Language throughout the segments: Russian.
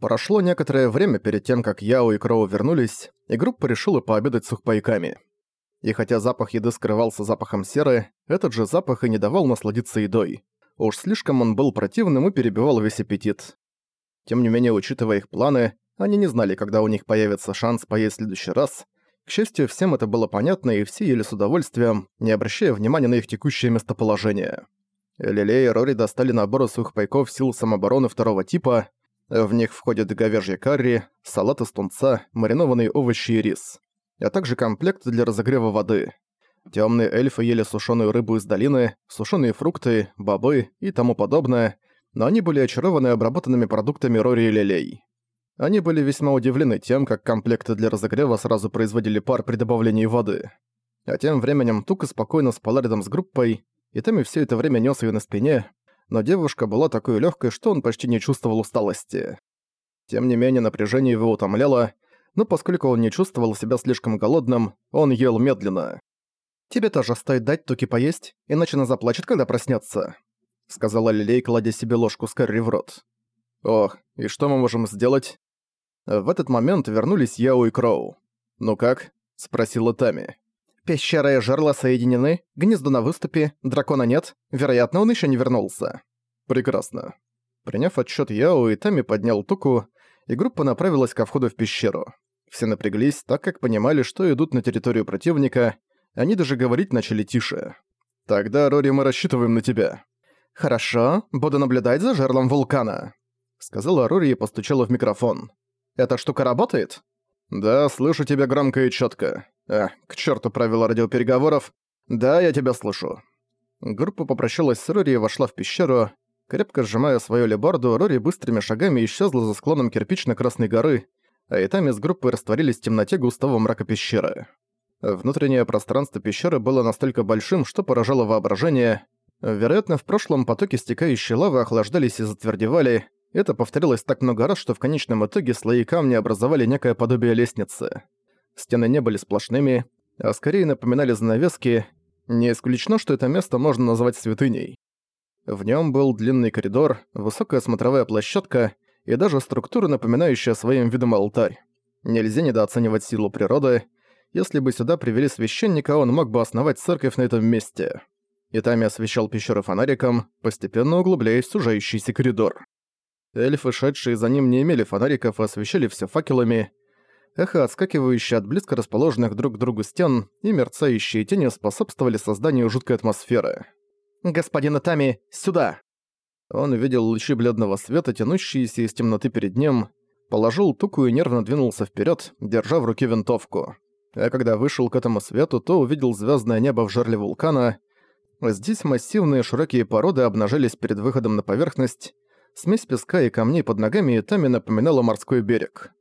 Прошло некоторое время перед тем, как Яо и Кроу вернулись, и группа решила пообедать сухпайками. И хотя запах еды скрывался запахом серы, этот же запах и не давал насладиться едой. Уж слишком он был противным и перебивал весь аппетит. Тем не менее, учитывая их планы, они не знали, когда у них появится шанс поесть в следующий раз. К счастью, всем это было понятно, и все ели с удовольствием, не обращая внимания на их текущее местоположение. Лилей и Рори достали наборы сухпайков сил самообороны второго типа. В них входят говяжье карри, салат из тунца, маринованные овощи и рис, а также комплект для разогрева воды. Темные эльфы ели сушеную рыбу из долины, сушеные фрукты, бобы и тому подобное, но они были очарованы обработанными продуктами Рори и Лилей. Они были весьма удивлены тем, как комплекты для разогрева сразу производили пар при добавлении воды. А тем временем Тука спокойно спала рядом с группой, и Тэмми все это время нес ее на спине, но девушка была такой легкой, что он почти не чувствовал усталости. Тем не менее, напряжение его утомляло, но поскольку он не чувствовал себя слишком голодным, он ел медленно. «Тебе тоже стоит дать Туки поесть, иначе она заплачет, когда проснется, сказала Лилей, кладя себе ложку с карри в рот. «Ох, и что мы можем сделать?» В этот момент вернулись Яо и Кроу. «Ну как?» – спросила Тами. Пещера и жерла соединены, гнездо на выступе, дракона нет, вероятно, он еще не вернулся. Прекрасно. Приняв отчет Яо, и Тами поднял туку, и группа направилась ко входу в пещеру. Все напряглись, так как понимали, что идут на территорию противника, они даже говорить начали тише. «Тогда, Рори, мы рассчитываем на тебя». «Хорошо, буду наблюдать за жерлом вулкана», — сказала Рори и постучала в микрофон. «Эта штука работает?» «Да, слышу тебя громко и четко. А, к черту правила радиопереговоров. Да, я тебя слышу». Группа попрощалась с Рори и вошла в пещеру. Крепко сжимая свою лебарду, Рори быстрыми шагами исчезла за склоном кирпично-красной горы, а Итами с группой растворились в темноте густого мрака пещеры. Внутреннее пространство пещеры было настолько большим, что поражало воображение. Вероятно, в прошлом потоки стекающей лавы охлаждались и затвердевали, это повторилось так много раз, что в конечном итоге слои камня образовали некое подобие лестницы. Стены не были сплошными, а скорее напоминали занавески. Не исключено, что это место можно назвать святыней. В нем был длинный коридор, высокая смотровая площадка и даже структура, напоминающая своим видом алтарь. Нельзя недооценивать силу природы. Если бы сюда привели священника, он мог бы основать церковь на этом месте. Итами освещал пещеру фонариком, постепенно углубляясь в сужающийся коридор. Эльфы, шедшие за ним, не имели фонариков и освещали все факелами. Эхо, отскакивающее от близко расположенных друг к другу стен, и мерцающие тени способствовали созданию жуткой атмосферы. «Господин Атами, сюда!» Он увидел лучи бледного света, тянущиеся из темноты перед ним, положил туку и нервно двинулся вперед, держа в руке винтовку. А когда вышел к этому свету, то увидел звездное небо в жерле вулкана. Здесь массивные широкие породы обнажились перед выходом на поверхность, Смесь песка и камней под ногами Итами напоминала морской берег.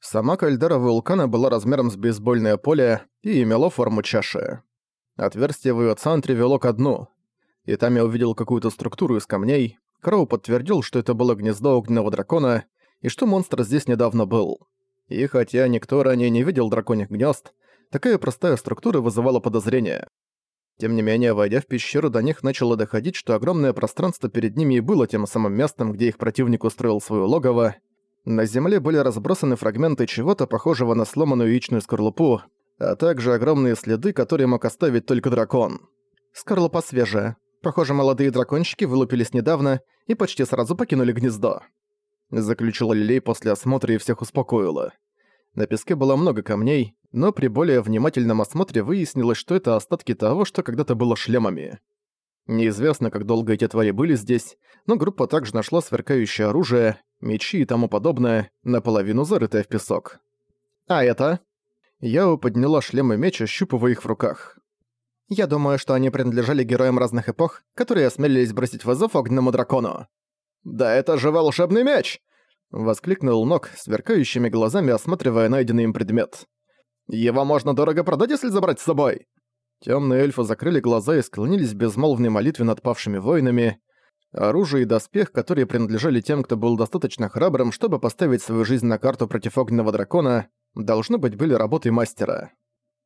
Сама кальдера вулкана была размером с бейсбольное поле и имела форму чаши. Отверстие в её центре вело ко дну. Итами увидел какую-то структуру из камней. Кроу подтвердил, что это было гнездо огненного дракона, и что монстр здесь недавно был. И хотя никто ранее не видел драконьих гнезд, такая простая структура вызывала подозрения. Тем не менее, войдя в пещеру, до них начало доходить, что огромное пространство перед ними и было тем самым местом, где их противник устроил свое логово. На земле были разбросаны фрагменты чего-то похожего на сломанную яичную скорлупу, а также огромные следы, которые мог оставить только дракон. Скорлупа свежая. Похоже, молодые дракончики вылупились недавно и почти сразу покинули гнездо. Заключила Лилей после осмотра и всех успокоила. На песке было много камней, но при более внимательном осмотре выяснилось, что это остатки того, что когда-то было шлемами. Неизвестно, как долго эти твари были здесь, но группа также нашла сверкающее оружие, мечи и тому подобное, наполовину зарытое в песок. «А это?» Яо подняла шлем и меч, ощупывая их в руках. «Я думаю, что они принадлежали героям разных эпох, которые осмелились бросить вызов огненному дракону». «Да это же волшебный меч!» Воскликнул Нок, сверкающими глазами осматривая найденный им предмет. «Его можно дорого продать, если забрать с собой!» Темные эльфы закрыли глаза и склонились в безмолвной молитве над павшими воинами. Оружие и доспех, которые принадлежали тем, кто был достаточно храбрым, чтобы поставить свою жизнь на карту против огненного дракона, должно быть, были работой мастера.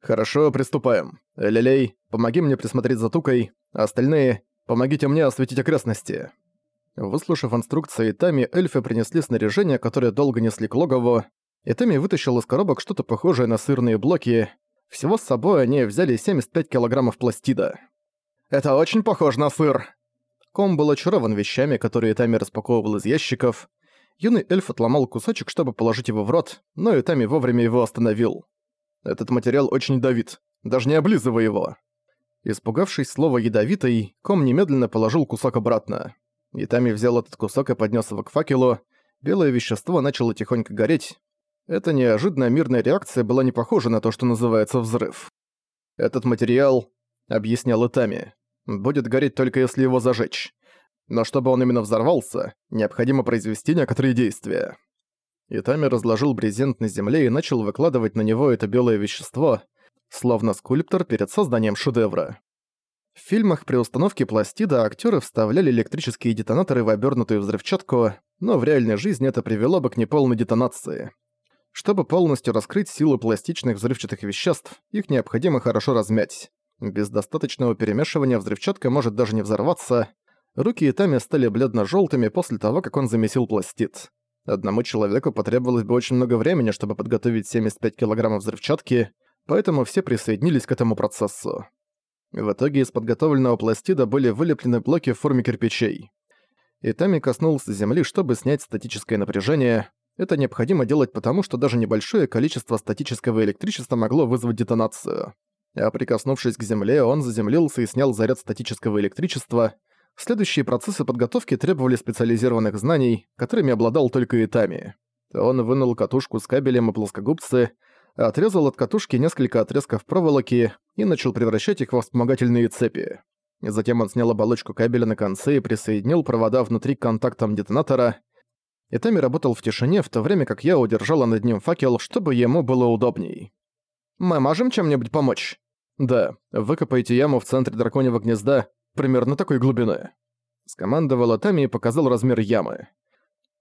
«Хорошо, приступаем. Лилей, помоги мне присмотреть за Тукой, остальные — помогите мне осветить окрестности». Выслушав инструкции Тами, эльфы принесли снаряжение, которое долго несли к логову, и Тами вытащил из коробок что-то похожее на сырные блоки. Всего с собой они взяли 75 килограммов пластида. «Это очень похоже на сыр!» Ком был очарован вещами, которые Тами распаковывал из ящиков. Юный эльф отломал кусочек, чтобы положить его в рот, но и Тами вовремя его остановил. «Этот материал очень ядовит. Даже не облизывай его!» Испугавшись слова «ядовитый», Ком немедленно положил кусок обратно. Итами взял этот кусок и поднес его к факелу. Белое вещество начало тихонько гореть. Эта неожиданная мирная реакция была не похожа на то, что называется взрыв. «Этот материал», — объяснял Итами, — «будет гореть только если его зажечь. Но чтобы он именно взорвался, необходимо произвести некоторые действия». Итами разложил брезент на земле и начал выкладывать на него это белое вещество, словно скульптор перед созданием шедевра. В фильмах при установке пластида актеры вставляли электрические детонаторы в обернутую взрывчатку, но в реальной жизни это привело бы к неполной детонации. Чтобы полностью раскрыть силу пластичных взрывчатых веществ, их необходимо хорошо размять. Без достаточного перемешивания взрывчатка может даже не взорваться. Руки Итами стали бледно желтыми после того, как он замесил пластид. Одному человеку потребовалось бы очень много времени, чтобы подготовить 75 килограммов взрывчатки, поэтому все присоединились к этому процессу. В итоге из подготовленного пластида были вылеплены блоки в форме кирпичей. Итами коснулся земли, чтобы снять статическое напряжение. Это необходимо делать потому, что даже небольшое количество статического электричества могло вызвать детонацию. А прикоснувшись к земле, он заземлился и снял заряд статического электричества. Следующие процессы подготовки требовали специализированных знаний, которыми обладал только Итами. Он вынул катушку с кабелем и плоскогубцы, отрезал от катушки несколько отрезков проволоки и начал превращать их во вспомогательные цепи. Затем он снял оболочку кабеля на конце и присоединил провода внутри к контактам детонатора. Итами работал в тишине, в то время как я удержала над ним факел, чтобы ему было удобней. «Мы можем чем-нибудь помочь?» «Да, выкопайте яму в центре драконьего гнезда, примерно такой глубины». Скомандовал Атами и показал размер ямы.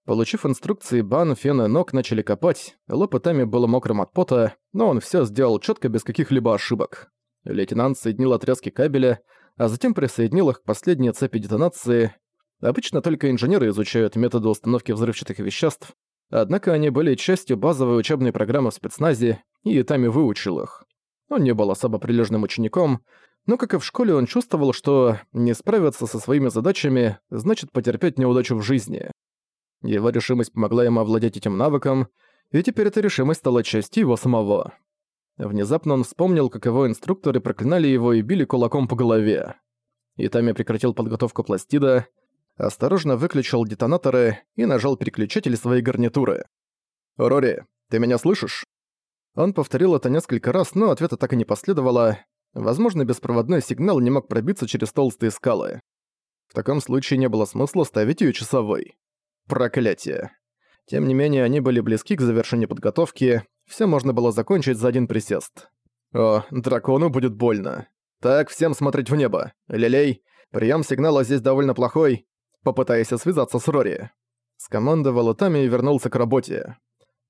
Получив инструкции, Бан, Фен и Нок начали копать, лоб Тами было мокрым от пота, но он все сделал четко без каких-либо ошибок. Лейтенант соединил отрезки кабеля, а затем присоединил их к последней цепи детонации. Обычно только инженеры изучают методы установки взрывчатых веществ, однако они были частью базовой учебной программы в спецназе, и Тами выучил их. Он не был особо прилежным учеником, но, как и в школе, он чувствовал, что не справиться со своими задачами значит потерпеть неудачу в жизни. Его решимость помогла ему овладеть этим навыком, и теперь эта решимость стала частью его самого. Внезапно он вспомнил, как его инструкторы проклинали его и били кулаком по голове. Итами прекратил подготовку пластида, осторожно выключил детонаторы и нажал переключатель своей гарнитуры. «Рори, ты меня слышишь?» Он повторил это несколько раз, но ответа так и не последовало. Возможно, беспроводной сигнал не мог пробиться через толстые скалы. В таком случае не было смысла ставить ее часовой. Проклятие. Тем не менее, они были близки к завершению подготовки, все можно было закончить за один присест. О, дракону будет больно. Так, всем смотреть в небо. Лилей, прием сигнала здесь довольно плохой. Попытайся связаться с Рори. Скомандовал Тами и вернулся к работе.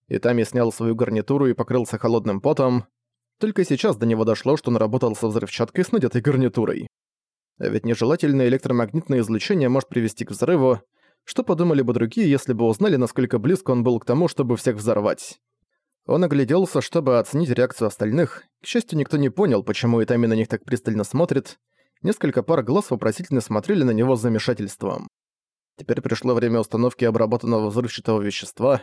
Итами снял свою гарнитуру и покрылся холодным потом. Только сейчас до него дошло, что он работал со взрывчаткой с надетой гарнитурой. А ведь нежелательное электромагнитное излучение может привести к взрыву, что подумали бы другие, если бы узнали, насколько близко он был к тому, чтобы всех взорвать? Он огляделся, чтобы оценить реакцию остальных. К счастью, никто не понял, почему Итами на них так пристально смотрит. Несколько пар глаз вопросительно смотрели на него с замешательством. Теперь пришло время установки обработанного взрывчатого вещества.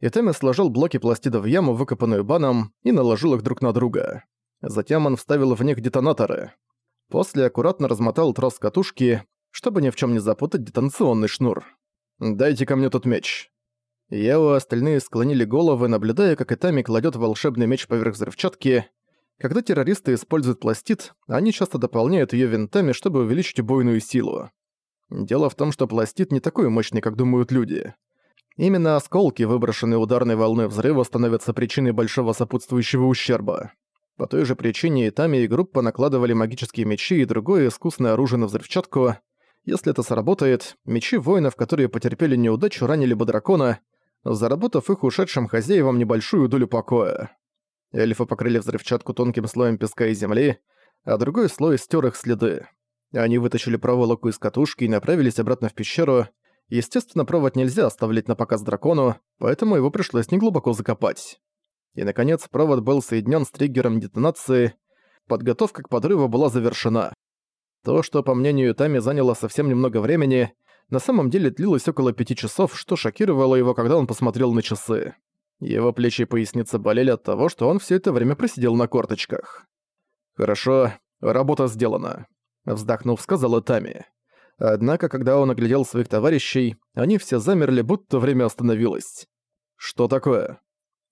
Итами сложил блоки пластида в яму, выкопанную баном, и наложил их друг на друга. Затем он вставил в них детонаторы. После аккуратно размотал трос катушки, чтобы ни в чем не запутать детонационный шнур. «Дайте ко мне тот меч». Яо и остальные склонили головы, наблюдая, как Итами кладет волшебный меч поверх взрывчатки. Когда террористы используют пластид, они часто дополняют ее винтами, чтобы увеличить убойную силу. Дело в том, что пластид не такой мощный, как думают люди. Именно осколки, выброшенные ударной волной взрыва, становятся причиной большого сопутствующего ущерба. По той же причине Итами и группа накладывали магические мечи и другое искусное оружие на взрывчатку, если это сработает, мечи воинов, которые потерпели неудачу, ранили бы дракона, заработав их ушедшим хозяевам небольшую долю покоя. Эльфы покрыли взрывчатку тонким слоем песка и земли, а другой слой стер их следы. Они вытащили проволоку из катушки и направились обратно в пещеру. Естественно, провод нельзя оставлять на показ дракону, поэтому его пришлось неглубоко закопать. И, наконец, провод был соединен с триггером детонации, подготовка к подрыву была завершена. То, что, по мнению Тами, заняло совсем немного времени, на самом деле длилось около пяти часов, что шокировало его, когда он посмотрел на часы. Его плечи и поясница болели от того, что он все это время просидел на корточках. «Хорошо, работа сделана», — вздохнув, сказала Тами. Однако, когда он оглядел своих товарищей, они все замерли, будто время остановилось. «Что такое?»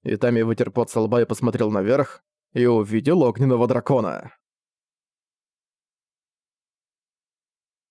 Итами вытер пот со лба и посмотрел наверх, и увидел огненного дракона.